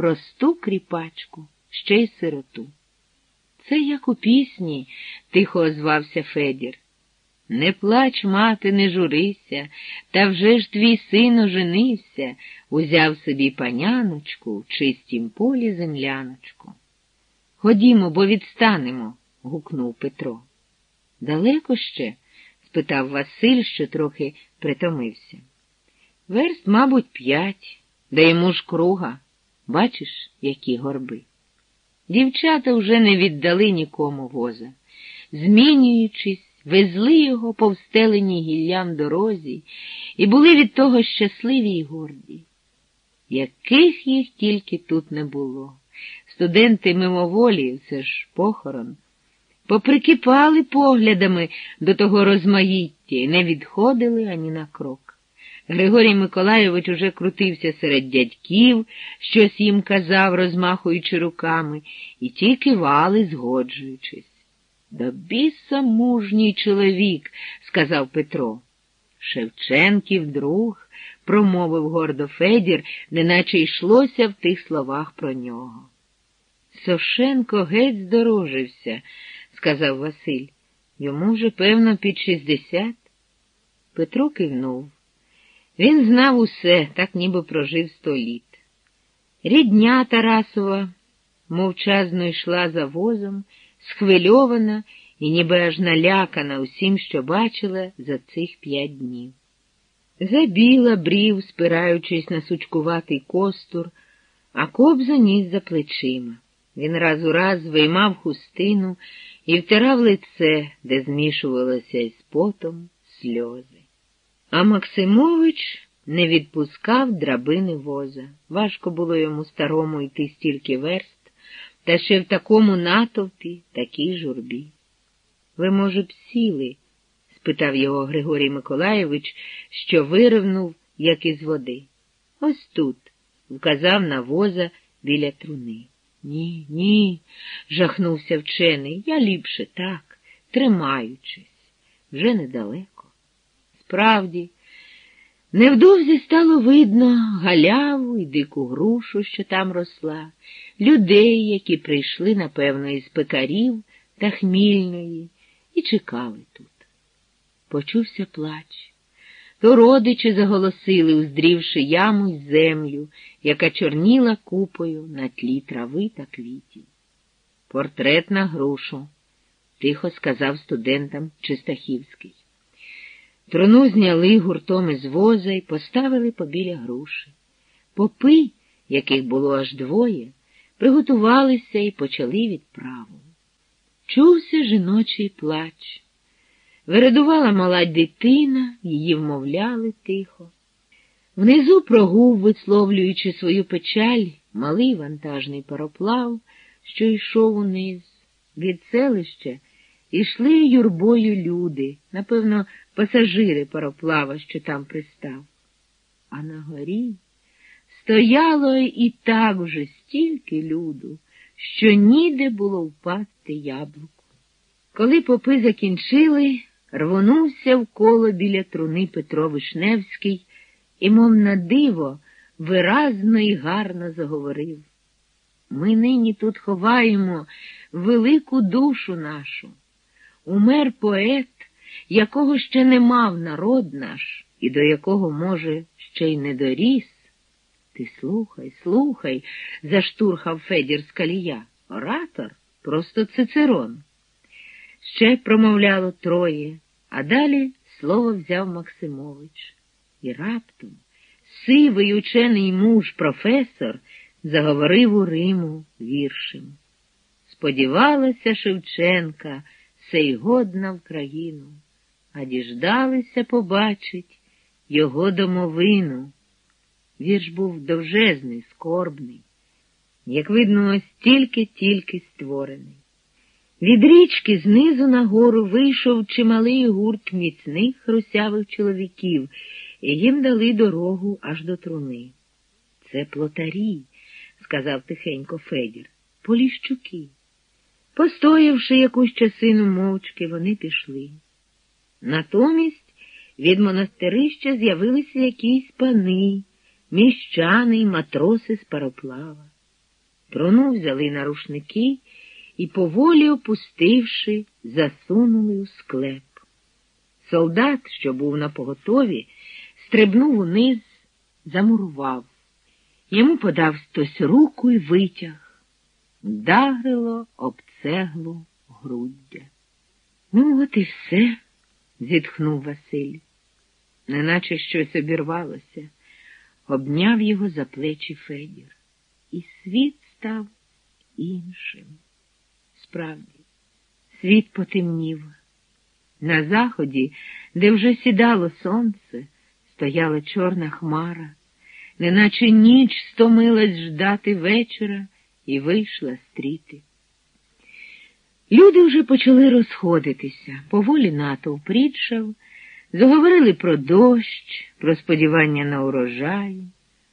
просту кріпачку, ще й сироту. Це як у пісні, тихо озвався Федір. Не плач, мати, не журися, та вже ж твій син оженився, узяв собі паняночку в чистім полі земляночку. Ходімо, бо відстанемо, гукнув Петро. Далеко ще? спитав Василь, що трохи притомився. Верст, мабуть, п'ять, да йому ж круга. Бачиш, які горби. Дівчата вже не віддали нікому воза. Змінюючись, везли його по встеленій гіллям дорозі і були від того щасливі й горді. Яких їх тільки тут не було. Студенти мимоволі, це ж похорон, поприкипали поглядами до того розмаїття і не відходили ані на крок. Григорій Миколайович уже крутився серед дядьків, щось їм казав, розмахуючи руками, і ті кивали, згоджуючись. Да біса мужній чоловік, сказав Петро. Шевченків друг, промовив гордо Федір, неначе йшлося в тих словах про нього. Сошенко геть здорожився, сказав Василь. Йому вже, певно, під шістдесят. Петро кивнув. Він знав усе, так ніби прожив сто літ. Рідня Тарасова мовчазно йшла за возом, схвильована і ніби аж налякана усім, що бачила за цих п'ять днів. Забіла брів, спираючись на сучкуватий костур, а кобза ніс за плечима. Він раз у раз виймав хустину і втирав лице, де змішувалося із потом сльози. А Максимович не відпускав драбини воза. Важко було йому старому йти стільки верст, та ще в такому натовпі, такій журбі. Ви, може, б сіли? спитав його Григорій Миколаєвич, що виривнув, як із води. Ось тут, вказав на воза біля труни. Ні, ні, жахнувся вчений, я ліпше так, тримаючись, вже недалеко. Справді, невдовзі стало видно галяву і дику грушу, що там росла, людей, які прийшли, напевно, із пекарів та хмільної, і чекали тут. Почувся плач. То родичі заголосили, уздрівши яму й землю, яка чорніла купою на тлі трави та квітів. Портрет на грушу, тихо сказав студентам Чистахівський. Труну зняли гуртом із воза і поставили побіля груші. Попи, яких було аж двоє, приготувалися і почали відправу. Чувся жіночий плач. Вирадувала мала дитина, її вмовляли тихо. Внизу прогув, висловлюючи свою печаль, малий вантажний пароплав, що йшов униз. Від селища йшли юрбою люди, напевно, пасажири пароплава, що там пристав. А на горі стояло і так вже стільки люду, що ніде було впасти яблуку. Коли попи закінчили, рвонувся в коло біля труни Петро Вишневський і, мов на диво, виразно і гарно заговорив. Ми нині тут ховаємо велику душу нашу. Умер поет, якого ще не мав народ наш, і до якого, може, ще й не доріс. Ти слухай, слухай, заштурхав Федір з калія. Оратор, просто цицерон. Ще промовляло троє, а далі слово взяв Максимович. І раптом сивий учений муж, професор, заговорив у Риму віршем. Сподівалася Шевченка, сей годна в країну, а діждалися побачить його домовину. Вірш був довжезний, скорбний, як видно, ось тільки-тільки створений. Від річки знизу нагору вийшов чималий гурт міцних русявих чоловіків, і їм дали дорогу аж до труни. Це плотарі, сказав тихенько Федір, поліщуки. Постоявши якусь часину мовчки, вони пішли. Натомість від монастирища з'явилися якісь пани, міщани й матроси з пароплава. Трону взяли на рушники і, поволі опустивши, засунули у склеп. Солдат, що був на поготові, стрибнув униз, замурував. Йому подав хтось руку і витяг. Дагрило об цеглу груддя. Ну, от і все, зітхнув Василь, неначе щось обірвалося, обняв його за плечі Федір. І світ став іншим. Справді, світ потемнів. На заході, де вже сідало сонце, стояла чорна хмара, неначе ніч стомилась ждати вечора і вийшла стріти. Люди вже почали розходитися, поволі натовп рідшав, заговорили про дощ, про сподівання на урожай,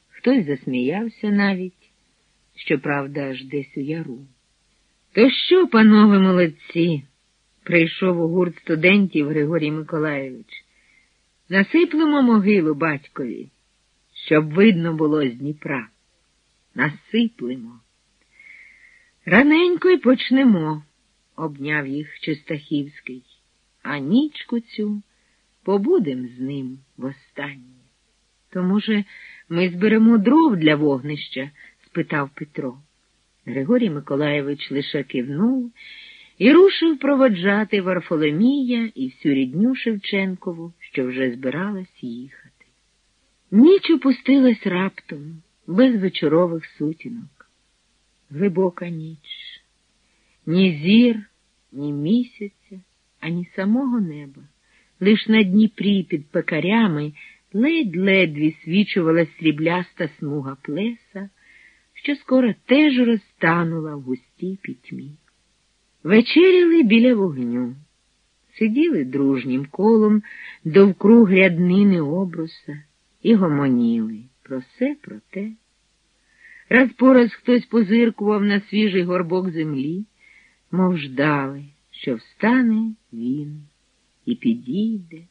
хтось засміявся навіть, щоправда, аж десь у яру. То що, панове молодці? прийшов у гурт студентів Григорій Миколаєвич. Насиплемо могилу батькові, щоб видно було з Дніпра. Насиплемо. Раненько й почнемо, обняв їх Чистахівський, а нічку цю побудем з ним востаннє. То, може, ми зберемо дров для вогнища? спитав Петро. Григорій Миколаєвич лише кивнув і рушив проводжати Варфоломія і всю рідню Шевченкову, що вже збиралась їхати. Ніч опустилась раптом, без вечорових сутінок. Глибока ніч, ні зір, ні місяця, ані самого неба. Лиш на Дніпрі під пекарями ледь-ледь висвічувала срібляста смуга плеса, що скоро теж розтанула в густій пітьмі. Вечеряли біля вогню, сиділи дружнім колом довкруг ряднини обруса і гомоніли про все про те. Раз по раз хтось позиркував на свіжий горбок землі, мов ждали, що встане він і підійде,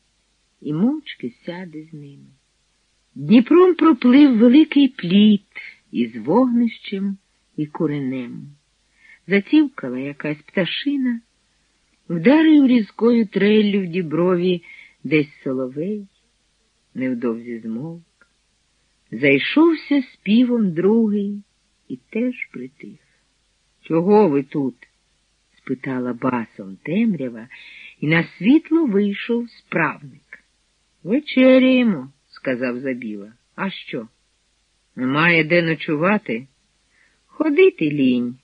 і мовчки сяде з ними. Дніпром проплив великий пліт із вогнищем і куренем. Зацівкала якась пташина, вдарив різкою треллю в діброві десь соловей, невдовзі змовк. Зайшовся співом другий і теж притих. Чого ви тут? Спитала басом темрява, і на світло вийшов справник. Вечеряємо, сказав Забіла. А що? Немає де ночувати? Ходити лінь.